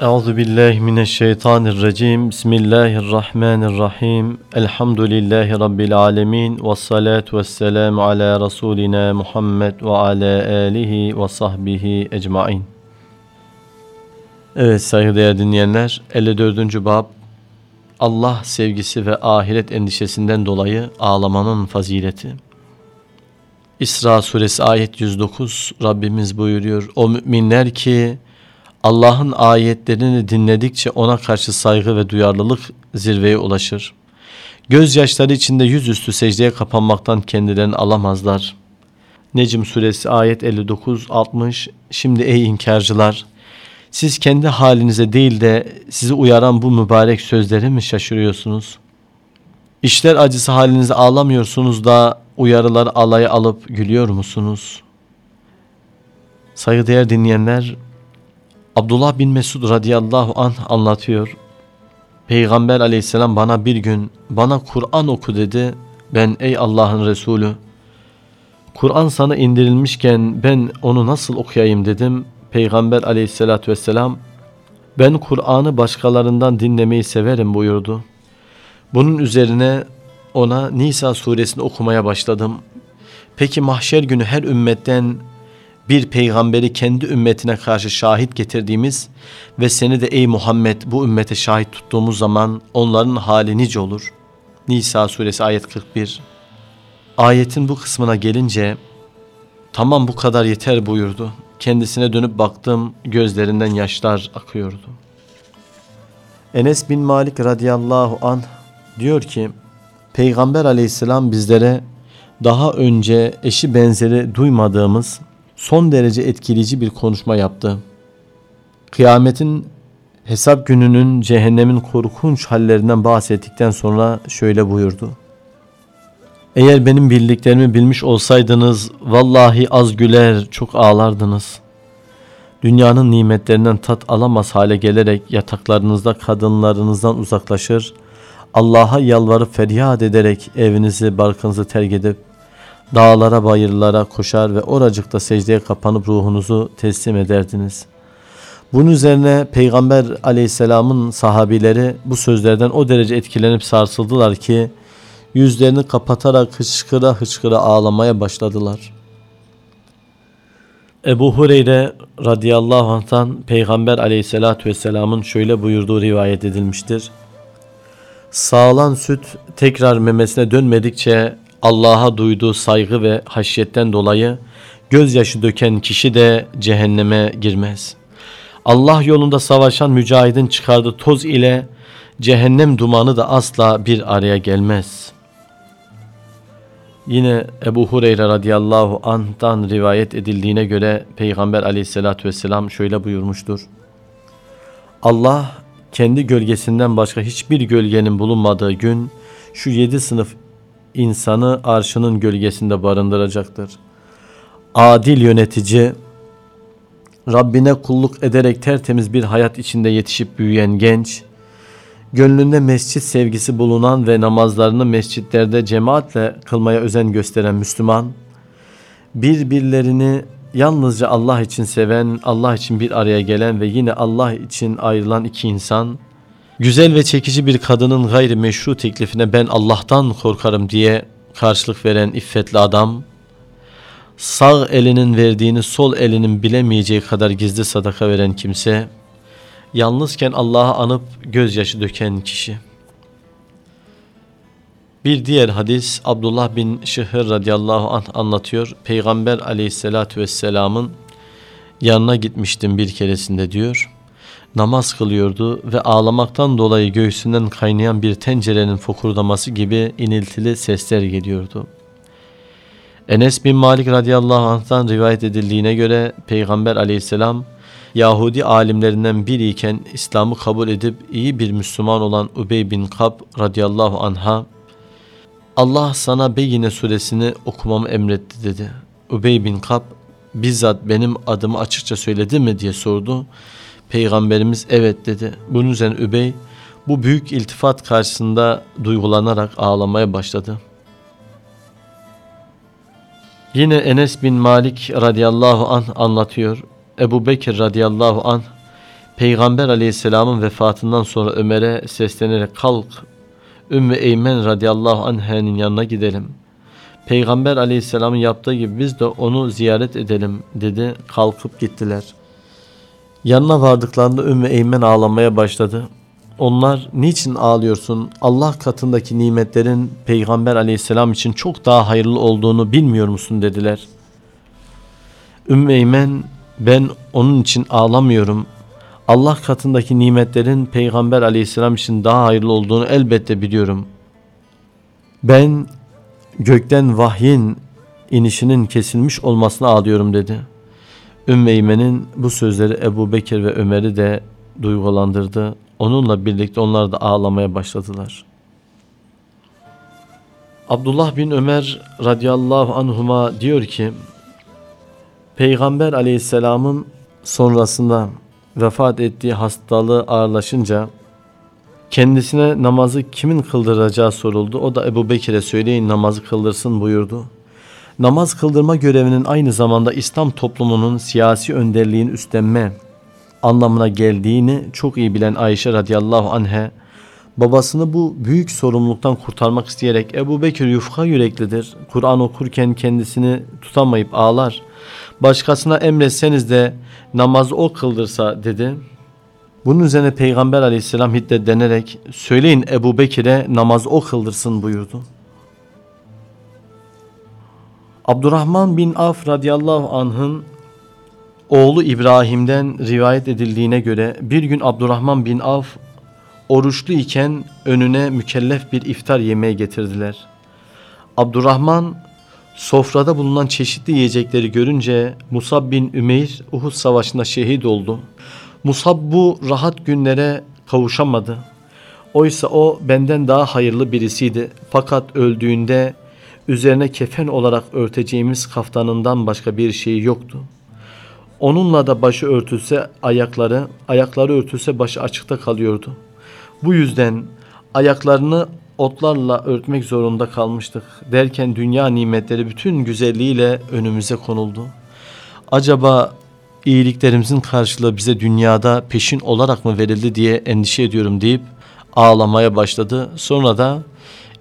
Euzu billahi mineşşeytanirracim. Bismillahirrahmanirrahim. Elhamdülillahi rabbil alamin ve salatu vesselamu ala rasulina Muhammed ve ala alihi ve sahbihi ecmaîn. Evet saygıdeğer dinleyenler 54. bab Allah sevgisi ve ahiret endişesinden dolayı ağlamanın fazileti. İsra suresi ayet 109 Rabbimiz buyuruyor. O müminler ki Allah'ın ayetlerini dinledikçe ona karşı saygı ve duyarlılık zirveye ulaşır. Gözyaşları içinde yüzüstü secdeye kapanmaktan kendilerini alamazlar. Necm suresi ayet 59-60 Şimdi ey inkarcılar! Siz kendi halinize değil de sizi uyaran bu mübarek sözleri mi şaşırıyorsunuz? İşler acısı halinize ağlamıyorsunuz da uyarılar alaya alıp gülüyor musunuz? Saygıdeğer dinleyenler, Abdullah bin Mesud radıyallahu anh anlatıyor. Peygamber aleyhisselam bana bir gün bana Kur'an oku dedi. Ben ey Allah'ın Resulü Kur'an sana indirilmişken ben onu nasıl okuyayım dedim. Peygamber aleyhissalatü vesselam ben Kur'an'ı başkalarından dinlemeyi severim buyurdu. Bunun üzerine ona Nisa suresini okumaya başladım. Peki mahşer günü her ümmetten bir peygamberi kendi ümmetine karşı şahit getirdiğimiz ve seni de ey Muhammed bu ümmete şahit tuttuğumuz zaman onların hali nice olur. Nisa suresi ayet 41. Ayetin bu kısmına gelince tamam bu kadar yeter buyurdu. Kendisine dönüp baktım gözlerinden yaşlar akıyordu. Enes bin Malik radıyallahu an diyor ki Peygamber aleyhisselam bizlere daha önce eşi benzeri duymadığımız son derece etkileyici bir konuşma yaptı. Kıyametin hesap gününün cehennemin korkunç hallerinden bahsettikten sonra şöyle buyurdu. Eğer benim bildiklerimi bilmiş olsaydınız vallahi az güler çok ağlardınız. Dünyanın nimetlerinden tat alamaz hale gelerek yataklarınızda kadınlarınızdan uzaklaşır, Allah'a yalvarıp feryat ederek evinizi barkınızı terk edip dağlara bayırlara koşar ve oracıkta secdeye kapanıp ruhunuzu teslim ederdiniz. Bunun üzerine Peygamber aleyhisselamın sahabileri bu sözlerden o derece etkilenip sarsıldılar ki yüzlerini kapatarak hıçkıra hıçkıra ağlamaya başladılar. Ebu Hureyre radıyallahu anh'tan Peygamber aleyhissalatü vesselamın şöyle buyurduğu rivayet edilmiştir. Sağlan süt tekrar memesine dönmedikçe Allah'a duyduğu saygı ve haşyetten dolayı gözyaşı döken kişi de cehenneme girmez. Allah yolunda savaşan mücahidin çıkardığı toz ile cehennem dumanı da asla bir araya gelmez. Yine Ebu Hureyre radıyallahu anh'tan rivayet edildiğine göre Peygamber aleyhissalatü vesselam şöyle buyurmuştur. Allah kendi gölgesinden başka hiçbir gölgenin bulunmadığı gün şu yedi sınıf insanı arşının gölgesinde barındıracaktır. Adil yönetici, Rabbine kulluk ederek tertemiz bir hayat içinde yetişip büyüyen genç, gönlünde mescit sevgisi bulunan ve namazlarını mescitlerde cemaatle kılmaya özen gösteren Müslüman, birbirlerini yalnızca Allah için seven, Allah için bir araya gelen ve yine Allah için ayrılan iki insan, Güzel ve çekici bir kadının gayri meşru teklifine ben Allah'tan korkarım diye karşılık veren iffetli adam, sağ elinin verdiğini sol elinin bilemeyeceği kadar gizli sadaka veren kimse, yalnızken Allah'ı anıp gözyaşı döken kişi. Bir diğer hadis Abdullah bin Şıhır radıyallahu anh anlatıyor. Peygamber aleyhissalatü vesselamın yanına gitmiştim bir keresinde diyor namaz kılıyordu ve ağlamaktan dolayı göğsünden kaynayan bir tencerenin fokurdaması gibi iniltili sesler geliyordu. Enes bin Malik radıyallahu anh'tan rivayet edildiğine göre Peygamber aleyhisselam Yahudi alimlerinden biriyken İslam'ı kabul edip iyi bir Müslüman olan Ubey bin Kab radıyallahu anha Allah sana Beyine suresini okumamı emretti dedi. Ubey bin Kab bizzat benim adımı açıkça söyledi mi diye sordu. Peygamberimiz evet dedi. Bunun üzerine Übey bu büyük iltifat karşısında duygulanarak ağlamaya başladı. Yine Enes bin Malik radıyallahu anh anlatıyor. Ebu Bekir radıyallahu anh Peygamber aleyhisselamın vefatından sonra Ömer'e seslenerek kalk Ümmü Eymen radıyallahu anh'ın yanına gidelim. Peygamber aleyhisselamın yaptığı gibi biz de onu ziyaret edelim dedi. Kalkıp gittiler. Yanına vardıklarında Ümmü Eymen ağlamaya başladı. Onlar niçin ağlıyorsun? Allah katındaki nimetlerin Peygamber aleyhisselam için çok daha hayırlı olduğunu bilmiyor musun dediler. Ümmü Eymen ben onun için ağlamıyorum. Allah katındaki nimetlerin Peygamber aleyhisselam için daha hayırlı olduğunu elbette biliyorum. Ben gökten vahyin inişinin kesilmiş olmasına ağlıyorum dedi. Ümmeymen'in bu sözleri Ebu Bekir ve Ömer'i de duygulandırdı. Onunla birlikte onlar da ağlamaya başladılar. Abdullah bin Ömer radıyallahu anhuma diyor ki Peygamber aleyhisselamın sonrasında vefat ettiği hastalığı ağırlaşınca kendisine namazı kimin kıldıracağı soruldu. O da Ebu Bekir'e söyleyin namazı kıldırsın buyurdu. Namaz kıldırma görevinin aynı zamanda İslam toplumunun siyasi önderliğini üstlenme anlamına geldiğini çok iyi bilen Ayşe radıyallahu anhe babasını bu büyük sorumluluktan kurtarmak isteyerek Ebu Bekir yufka yüreklidir. Kur'an okurken kendisini tutamayıp ağlar. Başkasına emretseniz de namazı o kıldırsa dedi. Bunun üzerine Peygamber aleyhisselam hiddetlenerek söyleyin Ebu Bekir'e namaz o kıldırsın buyurdu. Abdurrahman bin Af radıyallahu anh'ın oğlu İbrahim'den rivayet edildiğine göre bir gün Abdurrahman bin Af oruçlu iken önüne mükellef bir iftar yemeği getirdiler. Abdurrahman sofrada bulunan çeşitli yiyecekleri görünce Musab bin Ümeyr Uhud savaşında şehit oldu. Musab bu rahat günlere kavuşamadı. Oysa o benden daha hayırlı birisiydi. Fakat öldüğünde üzerine kefen olarak örteceğimiz kaftanından başka bir şeyi yoktu. Onunla da başı örtülse ayakları, ayakları örtülse başı açıkta kalıyordu. Bu yüzden ayaklarını otlarla örtmek zorunda kalmıştık. Derken dünya nimetleri bütün güzelliğiyle önümüze konuldu. Acaba iyiliklerimizin karşılığı bize dünyada peşin olarak mı verildi diye endişe ediyorum deyip ağlamaya başladı. Sonra da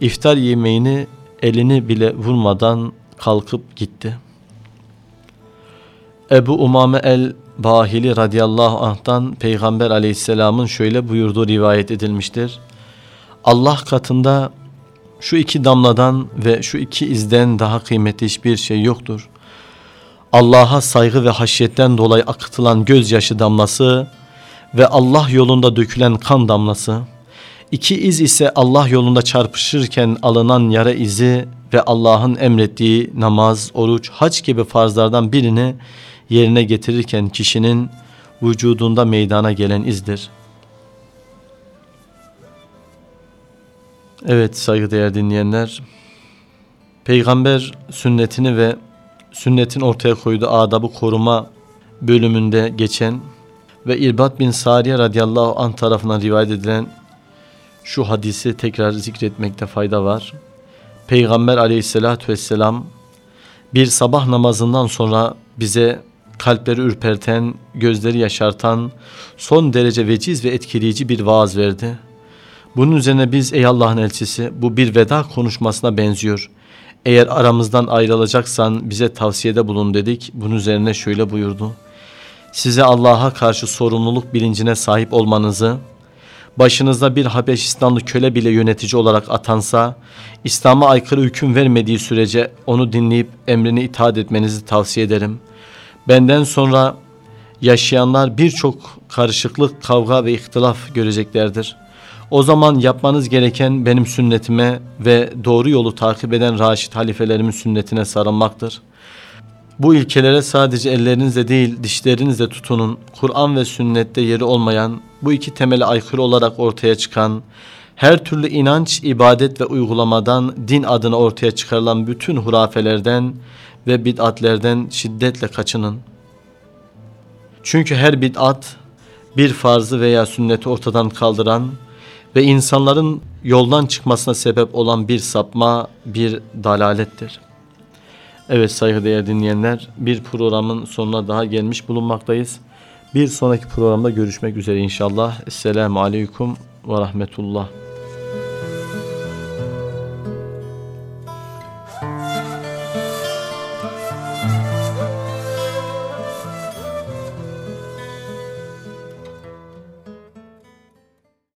iftar yemeğini elini bile vurmadan kalkıp gitti. Ebu Umame el-Bahili radıyallahu anh'tan Peygamber aleyhisselamın şöyle buyurduğu rivayet edilmiştir. Allah katında şu iki damladan ve şu iki izden daha kıymetli hiçbir şey yoktur. Allah'a saygı ve haşyetten dolayı akıtılan gözyaşı damlası ve Allah yolunda dökülen kan damlası. İki iz ise Allah yolunda çarpışırken alınan yara izi ve Allah'ın emrettiği namaz, oruç, hac gibi farzlardan birini yerine getirirken kişinin vücudunda meydana gelen izdir. Evet saygıdeğer dinleyenler, Peygamber sünnetini ve sünnetin ortaya koyduğu adabı koruma bölümünde geçen ve İrbat bin Sariye radıyallahu anh tarafından rivayet edilen şu hadisi tekrar zikretmekte fayda var. Peygamber aleyhissalatü vesselam bir sabah namazından sonra bize kalpleri ürperten, gözleri yaşartan, son derece veciz ve etkileyici bir vaaz verdi. Bunun üzerine biz ey Allah'ın elçisi bu bir veda konuşmasına benziyor. Eğer aramızdan ayrılacaksan bize tavsiyede bulun dedik. Bunun üzerine şöyle buyurdu. Size Allah'a karşı sorumluluk bilincine sahip olmanızı, başınızda bir Habeşistanlı köle bile yönetici olarak atansa, İslam'a aykırı hüküm vermediği sürece onu dinleyip emrine itaat etmenizi tavsiye ederim. Benden sonra yaşayanlar birçok karışıklık, kavga ve ihtilaf göreceklerdir. O zaman yapmanız gereken benim sünnetime ve doğru yolu takip eden raşit halifelerimin sünnetine sarılmaktır. Bu ilkelere sadece ellerinizle değil dişlerinizle tutunun. Kur'an ve sünnette yeri olmayan, bu iki temele aykırı olarak ortaya çıkan, her türlü inanç, ibadet ve uygulamadan din adına ortaya çıkarılan bütün hurafelerden ve bid'atlerden şiddetle kaçının. Çünkü her bid'at bir farzı veya sünneti ortadan kaldıran ve insanların yoldan çıkmasına sebep olan bir sapma, bir dalalettir. Evet saygıdeğer dinleyenler bir programın sonuna daha gelmiş bulunmaktayız. Bir sonraki programda görüşmek üzere inşallah. Esselamu Aleyküm ve Rahmetullah.